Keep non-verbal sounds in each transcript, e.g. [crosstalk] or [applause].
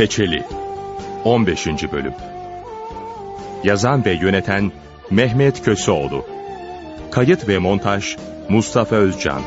Peçeli 15. Bölüm Yazan ve yöneten Mehmet Köseoğlu Kayıt ve montaj Mustafa Özcan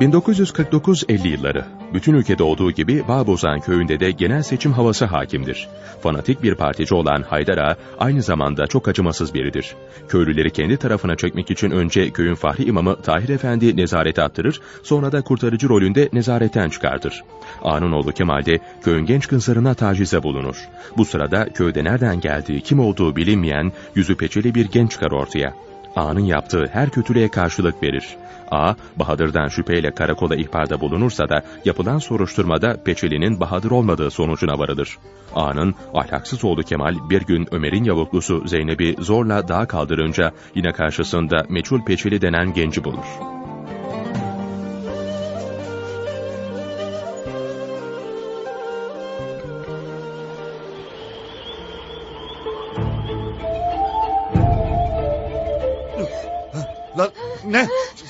1949-50 yılları. Bütün ülkede olduğu gibi Bağbozan köyünde de genel seçim havası hakimdir. Fanatik bir partici olan Haydar Ağa aynı zamanda çok acımasız biridir. Köylüleri kendi tarafına çekmek için önce köyün fahri imamı Tahir Efendi nezarete attırır, sonra da kurtarıcı rolünde nezaretten çıkartır. Ağanın oğlu Kemal de köyün genç kızlarına tacize bulunur. Bu sırada köyde nereden geldiği, kim olduğu bilinmeyen, yüzü peçeli bir genç çıkar ortaya. Ağa'nın yaptığı her kötülüğe karşılık verir. Ağa, Bahadır'dan şüpheyle karakola ihbarda bulunursa da yapılan soruşturmada Peçeli'nin Bahadır olmadığı sonucuna varılır. Ağa'nın ahlaksız oğlu Kemal bir gün Ömer'in yavuklusu Zeynep'i zorla dağa kaldırınca yine karşısında meçhul Peçeli denen genci bulur.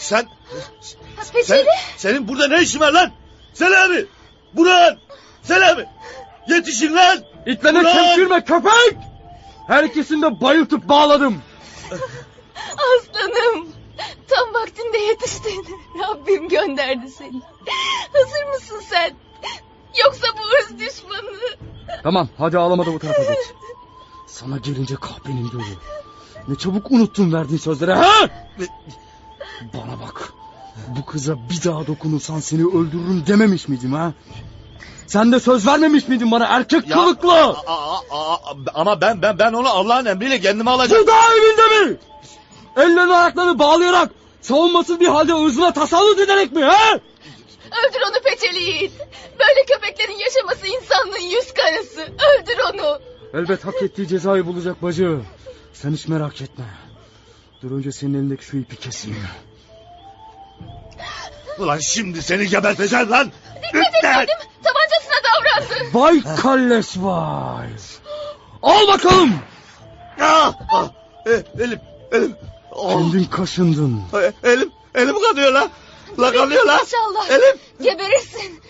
Sen, Ha, sen, Peçeli. senin burada ne işin var lan? Selami! Burhan! Selami! Yetişin lan! İtleme Ulan! çemkirme köpek! Her ikisini de bayıltıp bağladım. Aslanım. Tam vaktinde yetiştin. Rabbim gönderdi seni. Hazır mısın sen? Yoksa bu hırs düşmanı. Tamam hadi ağlama da bu tarafa geç. Sana gelince kahpenin gözü. Ne çabuk unuttun verdiğin sözleri ha? Bana bak. Bu kıza bir daha dokunursan seni öldürürüm dememiş miydim ha? Sen de söz vermemiş miydin bana erkek Ya- kılıklı? Aa, aa, aa, ama ben ben ben onu Allah'ın emriyle kendime alacağım. Bu da evinde mi? Ellerini ayaklarını bağlayarak savunmasız bir halde ırzına tasallut ederek mi ha? Öldür onu Peçeli Yiğit. Böyle köpeklerin yaşaması insanlığın yüz karası. Öldür onu. Elbet hak ettiği cezayı bulacak bacı. Sen hiç merak etme. Dur önce senin elindeki şu ipi keseyim. Ulan şimdi seni geberteceğim lan. Dikkat et dedim. Tabancasına davrandı. Vay kalles vay. Al bakalım. Ah, ah, e, elim, elim. Oh, Kendin kaşındın. e, elim, elim kanıyor lan. La kanıyor lan. İnşallah. Elim. Geberirsin.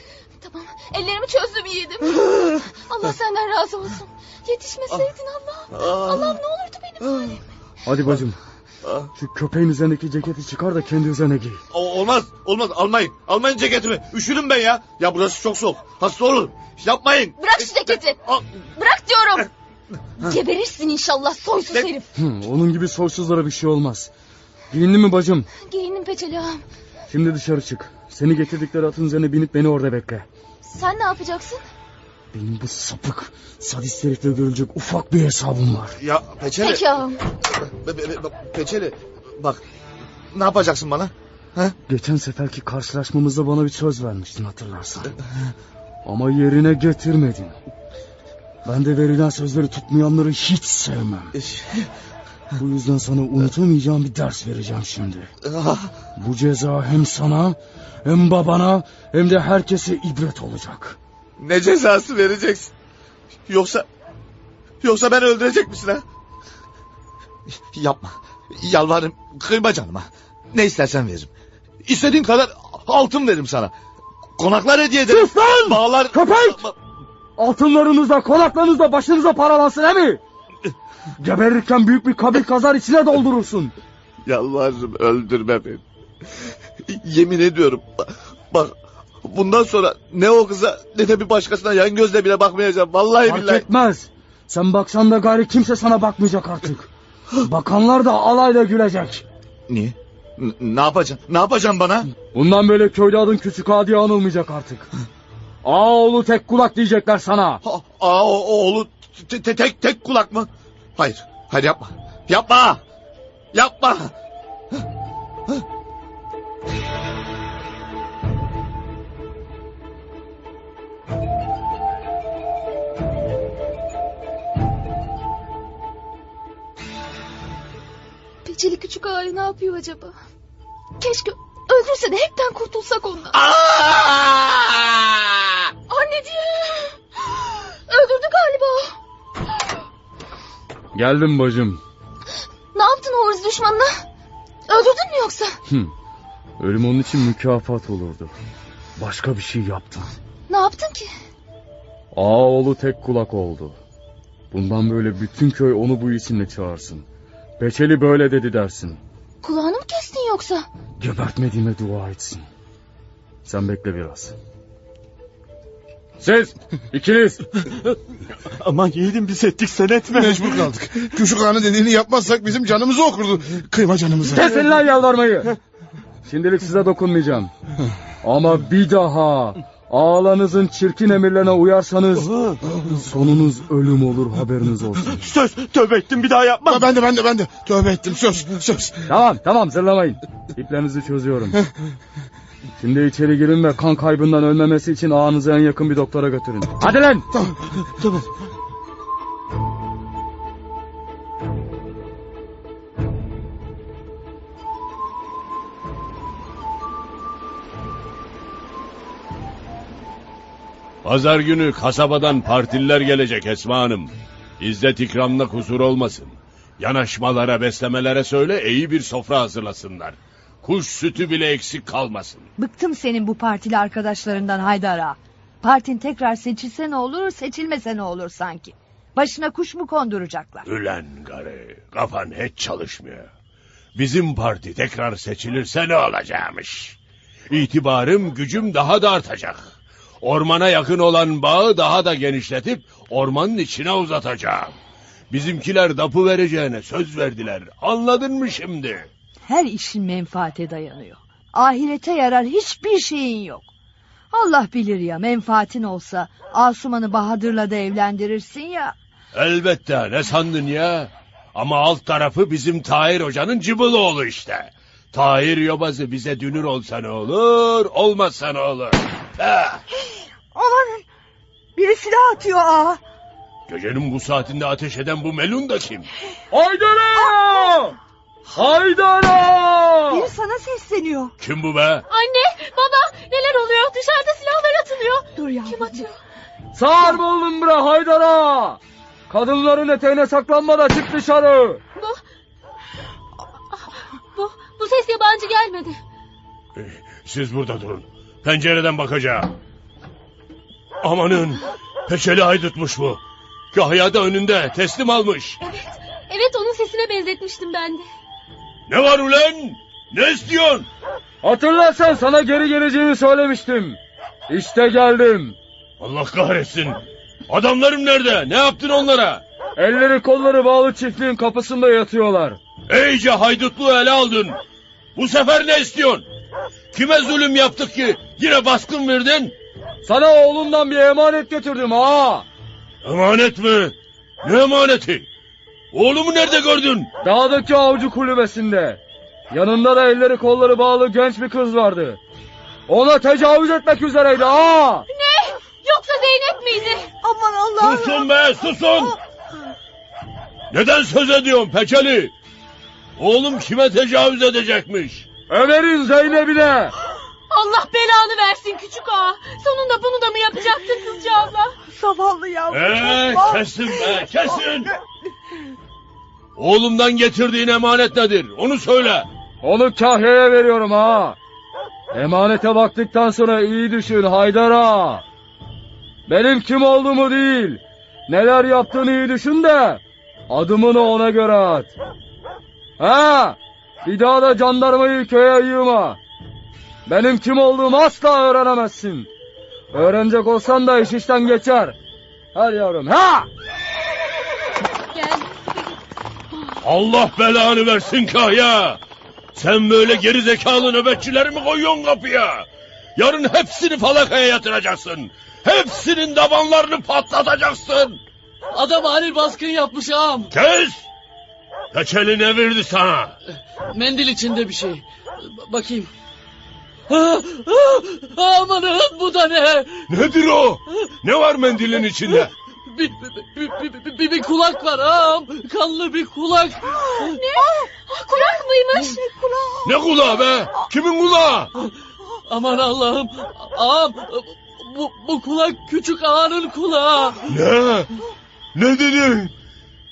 Tamam. Ellerimi çözdüm yiğidim. [laughs] Allah senden razı olsun. Yetişmeseydin Allah. Allah'ım ne olurdu benim halim. Hadi bacım. Ah. Şu köpeğin üzerindeki ceketi çıkar da kendi üzerine giy. O- Olmaz, olmaz. Almayın. Almayın ceketimi. Üşüdüm ben ya. Ya burası çok soğuk. Hasta olur. Yapmayın. Bırak şu ceketi. Al. Bırak diyorum. Geberirsin inşallah soysuz Ne? herif. Hı, onun gibi soysuzlara bir şey olmaz. Giyindin mi bacım? Giyinin peçeli ağam. Şimdi dışarı çık. Seni getirdikleri atın üzerine binip beni orada bekle. Sen ne yapacaksın? Benim bu sapık, sadist herifle görülecek ufak bir hesabım var. Ya Peçeli. Peki ağam. Be- be- bak, Peçeli. Bak. Ne yapacaksın bana? Geçen seferki karşılaşmamızda bana bir söz vermiştin hatırlarsan. Ama yerine getirmedin. Ben de verilen sözleri tutmayanları hiç sevmem. Bu yüzden sana unutamayacağım bir ders vereceğim şimdi. Ah, Bu ceza hem sana hem babana hem de herkese ibret olacak. Ne cezası vereceksin? Yoksa... Yoksa ben öldürecek misin ha? Yapma. Yalvarırım. Kıyma canıma. Ne istersen veririm. İstediğin kadar altın veririm sana. Konaklar hediye ederim. Sus lan! Bağlar... Köpek! Altınlarınızla konaklarınızla başınıza paralansın he mi? Geberirken büyük bir kabir kazar içine doldurursun. Yalvarırım öldürme beni. Yemin ediyorum. Bak bundan sonra ne o kıza ne de bir başkasına yan gözle bile bakmayacağım. Vallahi Fark billahi. etmez. Sen baksan da gayri kimse sana bakmayacak artık. Bakanlar da alayla gülecek. Niye? N- ne yapacaksın? Ne yapacaksın bana? Bundan böyle köyde adın küçük ağa diye anılmayacak artık. Ağoğlu tek kulak diyecekler sana. Ha, o, o oğlu te- te- tek tek kulak mı? Hayır. Hayır yapma. Yapma. Yapma. Peçeli küçük ağayı ne yapıyor acaba? Keşke öldürse de hepten kurtulsak ondan. Aa! Anneciğim. Öldürdü galiba. Geldim bacım. Ne yaptın hırs düşmanına? Öldürdün mü yoksa? Hı. Ölüm onun için mükafat olurdu. Başka bir şey yaptın. Ne yaptın ki? Ağaoğlu tek kulak oldu. Bundan böyle bütün köy onu bu isimle çağırsın. Peçeli böyle dedi dersin. Kulağını mı kestin yoksa? Gebertmediğime dua etsin. Sen bekle biraz. Siz ikiniz [laughs] Aman yiğidim biz ettik sen etme. Mecbur kaldık. Küçük ağanın dediğini yapmazsak bizim canımızı okurdu. Kıyma canımızı. kesin lan yalvarmayı. Şimdilik size dokunmayacağım. Ama bir daha ağalarınızın çirkin emirlerine uyarsanız sonunuz ölüm olur haberiniz olsun. Söz tövbe ettim bir daha yapmam. Ben de ben de ben de. Tövbe ettim söz söz. Tamam tamam zırlamayın. İplerinizi çözüyorum. Şimdi içeri girin ve kan kaybından ölmemesi için ağanızı en yakın bir doktora götürün. Hadi lan. Tamam. Pazar günü kasabadan partililer gelecek Esma Hanım. İzzet ikramda kusur olmasın. Yanaşmalara beslemelere söyle iyi bir sofra hazırlasınlar. Kuş sütü bile eksik kalmasın. Bıktım senin bu partili arkadaşlarından Haydar ağa. Partin tekrar seçilse ne olur, seçilmese ne olur sanki. Başına kuş mu konduracaklar? Ülen gari kafan hiç çalışmıyor. Bizim parti tekrar seçilirse ne olacakmış? İtibarım gücüm daha da artacak. Ormana yakın olan bağı daha da genişletip ormanın içine uzatacağım. Bizimkiler dapı vereceğine söz verdiler. Anladın mı şimdi? Her işin menfaate dayanıyor. Ahirete yarar hiçbir şeyin yok. Allah bilir ya menfaatin olsa Asuman'ı Bahadır'la da evlendirirsin ya. Elbette ne sandın ya? Ama alt tarafı bizim Tahir Hoca'nın cıbıloğlu işte. Tahir yobazı bize dünür olsa ne olur, olmazsa ne olur. Amanın biri silah atıyor ağa. Gecenin bu saatinde ateş eden bu melun da kim? Haydara! Haydara! Biri sana sesleniyor. Kim bu be? Anne, baba neler oluyor? Dışarıda silahlar atılıyor. Dur yavrum. Kim atıyor? Sağır mı oldun bre Haydara? Kadınların eteğine saklanma da çık dışarı. Bu... Bu, bu ses yabancı gelmedi. Siz burada durun. Pencereden bakacağım. Amanın, peçeli haydutmuş bu. Kahya da önünde, teslim almış. Evet onun sesine benzetmiştim ben de. Ne var ulan? Ne istiyorsun? Hatırlarsan sana geri geleceğimi söylemiştim. İşte geldim. Allah kahretsin. Adamlarım nerede? Ne yaptın onlara? Elleri kolları bağlı çiftliğin kapısında yatıyorlar. İyice haydutluğu ele aldın. Bu sefer ne istiyorsun? Kime zulüm yaptık ki yine baskın verdin? Sana oğlundan bir emanet getirdim ha. Emanet mi? Ne emaneti? Oğlumu nerede gördün? Dağdaki avcı kulübesinde. Yanında da elleri kolları bağlı genç bir kız vardı. Ona tecavüz etmek üzereydi ha. Ne? Yoksa Zeynep miydi? Aman Allah'ım. Susun be susun! Neden söz ediyorsun peçeli? Oğlum kime tecavüz edecekmiş? Ömer'in Zeynep'ine. Allah belanı versin küçük ağa. Sonunda bunu da mı yapacaktın kızcağızla? Zavallı yavrum. Ee, kesin be kesin! Oğlumdan getirdiğin emanet nedir? Onu söyle. Onu kahyaya veriyorum ha. Emanete baktıktan sonra iyi düşün Haydar'a. Benim kim olduğumu değil, neler yaptığını iyi düşün de adımını ona göre at. Ha, bir daha da jandarmayı köye yığma. Benim kim olduğumu asla öğrenemezsin. Öğrenecek olsan da iş işten geçer. Hadi yavrum ha! Gel. Allah belanı versin Kahya. Sen böyle geri zekalı nöbetçileri mi koyuyorsun kapıya? Yarın hepsini falakaya yatıracaksın. Hepsinin davanlarını patlatacaksın. Adam ani baskın yapmış ağam. Kes! Peçeli ne verdi sana? Mendil içinde bir şey. B- bakayım. Ah, ah, Amanın bu da ne? Nedir o? Ne var mendilin içinde? Bir, bir, bir, bir, bir, bir kulak var ağam. Kanlı bir kulak. Ah, kulak mıymış? Ne kulağı be? Kimin kulağı? Aman Allah'ım. Ağam bu, bu kulak küçük ağanın kulağı. Ne? Ne dedin?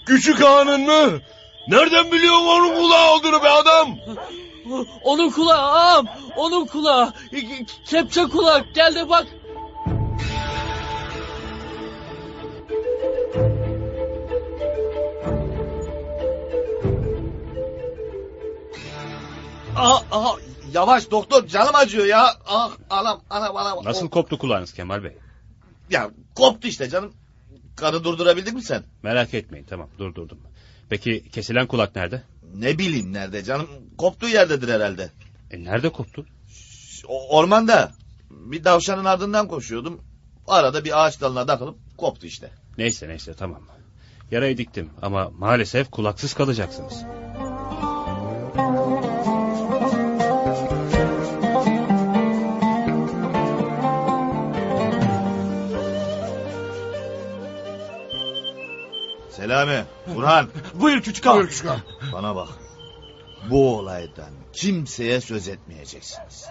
Küçük ağanın mı? Nereden biliyorsun onun kulağı olduğunu be adam? Onun kulağı ağam. Onun kulağı. Kepçe kulak. Gel de bak. Ah, ah, yavaş doktor canım acıyor ya. Ah anam anam anam. Nasıl Oh. koptu kulağınız Kemal Bey? Ya koptu işte canım. Kanı durdurabildin mi sen? Merak etmeyin tamam durdurdum. Peki kesilen kulak nerede? Ne bileyim nerede canım. Koptuğu yerdedir herhalde. E nerede koptu? O, ormanda. Bir davşanın ardından koşuyordum. Arada bir ağaç dalına takılıp koptu işte. Neyse neyse tamam. Yarayı diktim ama maalesef kulaksız kalacaksınız. Selami, Burhan. Buyur küçük ağam. Bana bak. Bu olaydan kimseye söz etmeyeceksiniz.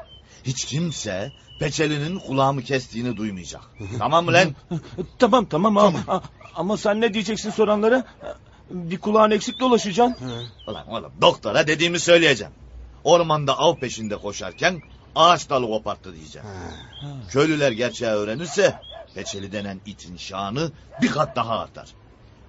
Hiç kimse Peçeli'nin kulağımı kestiğini duymayacak. tamam mı lan? [laughs] Tamam tamam ağam. A- Ama sen ne diyeceksin soranlara? Bir kulağın eksik dolaşacaksın. Ulan oğlum doktora dediğimi söyleyeceğim. Ormanda av peşinde koşarken ağaç dalı koparttı diyeceğim. Köylüler gerçeği öğrenirse Peçeli denen itin şanı bir kat daha artar.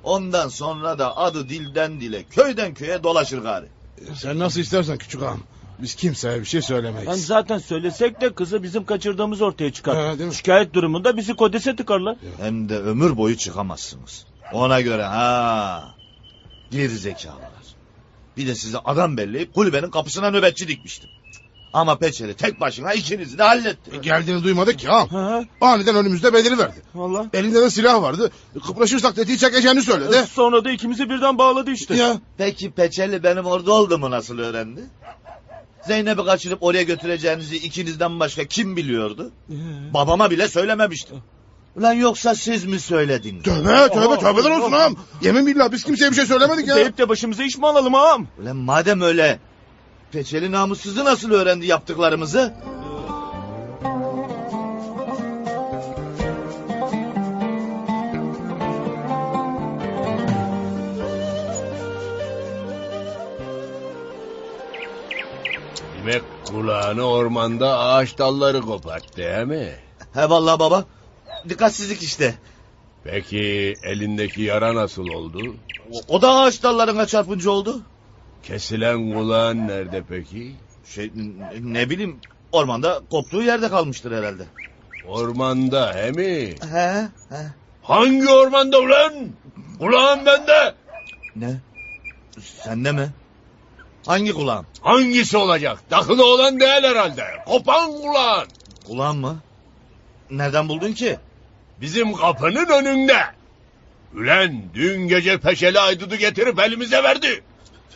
Ondan sonra da adı dilden dile köyden köye dolaşır gari. Sen nasıl istersen küçük ağam. Biz kimseye bir şey söylemeyiz. Yani zaten söylesek de kızı bizim kaçırdığımız ortaya çıkar. Ha, değil mi? Şikayet durumunda bizi kodese tıkarlar. Hem de ömür boyu çıkamazsınız. Ona göre ha. Geri zekalılar. Bir de size adam belleyip kulübenin kapısına nöbetçi dikmiştim. Ama Peçeli tek başına ikinizi de halletti. E, Geldiğini duymadık ki ağam. Ha, Aniden önümüzde beliriverdi. valla. Elinde de silah vardı. Kıpraşırsak tetiği çekeceğini söyledi. Sonra da ikimizi birden bağladı işte. Ya Peki Peçeli benim orada olduğumu nasıl öğrendi? Zeynep'i kaçırıp oraya götüreceğinizi ikinizden başka kim biliyordu? Babama bile söylememiştim. Ulan yoksa siz mi söylediniz? tövbe tövbe tövbeler olsun ağam. Yemin billah biz kimseye bir şey söylemedik ya. Deyip de başımıza iş mi alalım ağam? Ulan madem öyle Peçeli namussuzu nasıl öğrendi yaptıklarımızı? Demek kulağını ormanda ağaç dalları koparttı değil mi? He vallahi baba. Dikkatsizlik işte. Peki elindeki yara nasıl oldu? O, o da ağaç dallarına çarpınca oldu. Kesilen kulağın nerede peki? Şey ne bileyim ormanda koptuğu yerde kalmıştır herhalde. Ormanda he mi? He he. Hangi ormanda ulan? Kulağım bende. Ne? Sende mi? Hangi kulağım? Hangisi olacak? Takılı olan değil herhalde. Kopan kulağın. Kulağım mı? Nereden buldun ki? Bizim kapının önünde. Ülen dün gece peçeli aydudu getirip elimize verdi.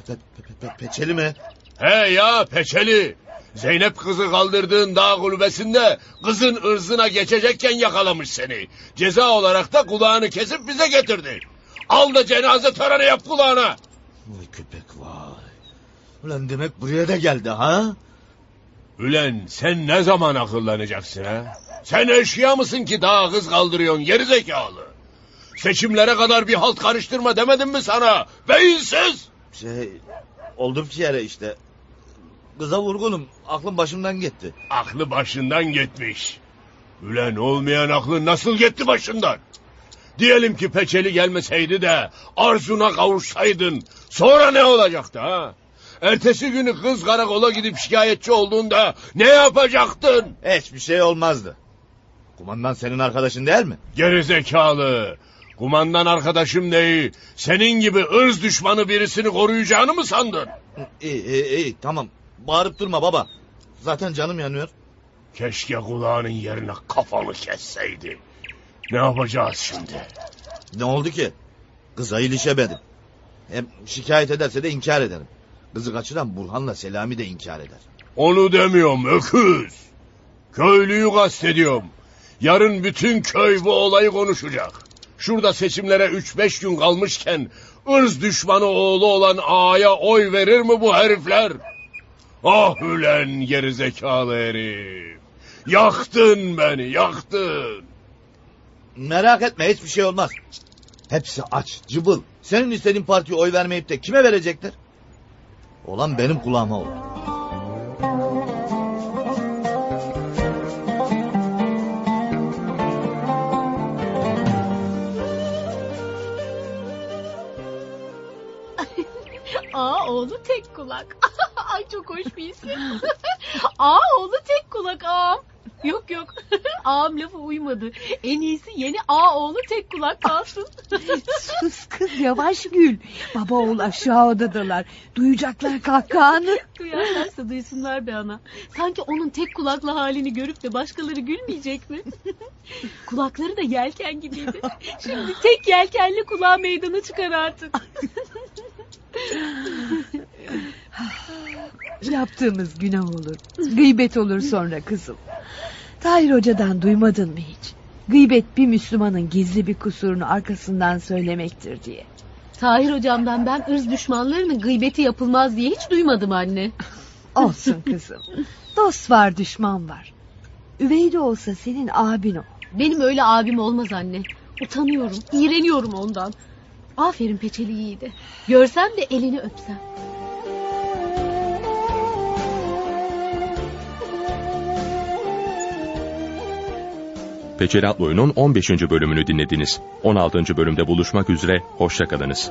Pe- pe- pe- peçeli mi? He ya peçeli. Zeynep kızı kaldırdığın dağ kulübesinde kızın ırzına geçecekken yakalamış seni. Ceza olarak da kulağını kesip bize getirdi. Al da cenaze töreni yap kulağına. Vay köpek vay. Ulan demek buraya da geldi ha? Ülen sen ne zaman akıllanacaksın ha? Sen eşya mısın ki daha kız kaldırıyorsun geri zekalı? Seçimlere kadar bir halt karıştırma demedim mi sana? Beyinsiz! Şey oldum ki yere işte. Kıza vurgunum. Aklım başımdan gitti. Aklı başından gitmiş. Ülen olmayan aklın nasıl gitti başından? Diyelim ki peçeli gelmeseydi de arzuna kavuşsaydın. Sonra ne olacaktı ha? Ertesi günü kız karakola gidip şikayetçi olduğunda ne yapacaktın? Hiçbir şey olmazdı. Kumandan senin arkadaşın değil mi? Gerizekalı. Kumandan arkadaşım neyi? Senin gibi ırz düşmanı birisini koruyacağını mı sandın? İyi iyi iyi tamam. Bağırıp durma baba. Zaten canım yanıyor. Keşke kulağının yerine kafanı kesseydi. Ne yapacağız şimdi? Ne oldu ki? Kıza ilişemedim. Hem şikayet ederse de inkar ederim. Kızı kaçıran Burhan'la Selami de inkar eder. Onu demiyorum öküz. Köylüyü kastediyorum. Yarın bütün köy bu olayı konuşacak. Şurada seçimlere üç beş gün kalmışken... ...ırz düşmanı oğlu olan ağaya oy verir mi bu herifler? Ah ülen gerizekalı herif. Yaktın beni yaktın. Merak etme hiçbir şey olmaz. Hepsi aç, cıbıl. Senin istediğin partiye oy vermeyip de kime verecekler? Olan benim kulağıma oldu. Tek kulak. [laughs] Ay çok hoş bir isim. [laughs] Aa oğlu tek kulak ağam. Yok yok. [laughs] Ağam lafı uymadı. En iyisi yeni A oğlu tek kulak kalsın. Sus kız yavaş gül. Baba oğul aşağı odadalar. Duyacaklar kahkahanı. Duyarlarsa duysunlar be ana. Sanki onun tek kulaklı halini görüp de başkaları gülmeyecek mi? Kulakları da yelken gibiydi. Şimdi tek yelkenli kulağı meydana çıkar artık. Yaptığımız günah olur. Gıybet olur sonra kızım. Tahir hocadan duymadın mı hiç? Gıybet bir Müslümanın gizli bir kusurunu arkasından söylemektir diye. Tahir hocamdan ben ırz düşmanlarının gıybeti yapılmaz diye hiç duymadım anne. Olsun kızım. Dost var düşman var. Üvey de olsa senin abin o. Benim öyle abim olmaz anne. Utanıyorum, iğreniyorum ondan. Aferin peçeli yiğidi. Görsem de elini öpsem. Peçeli Atlı Oyun'un 15. bölümünü dinlediniz. 16. bölümde buluşmak üzere, hoşçakalınız.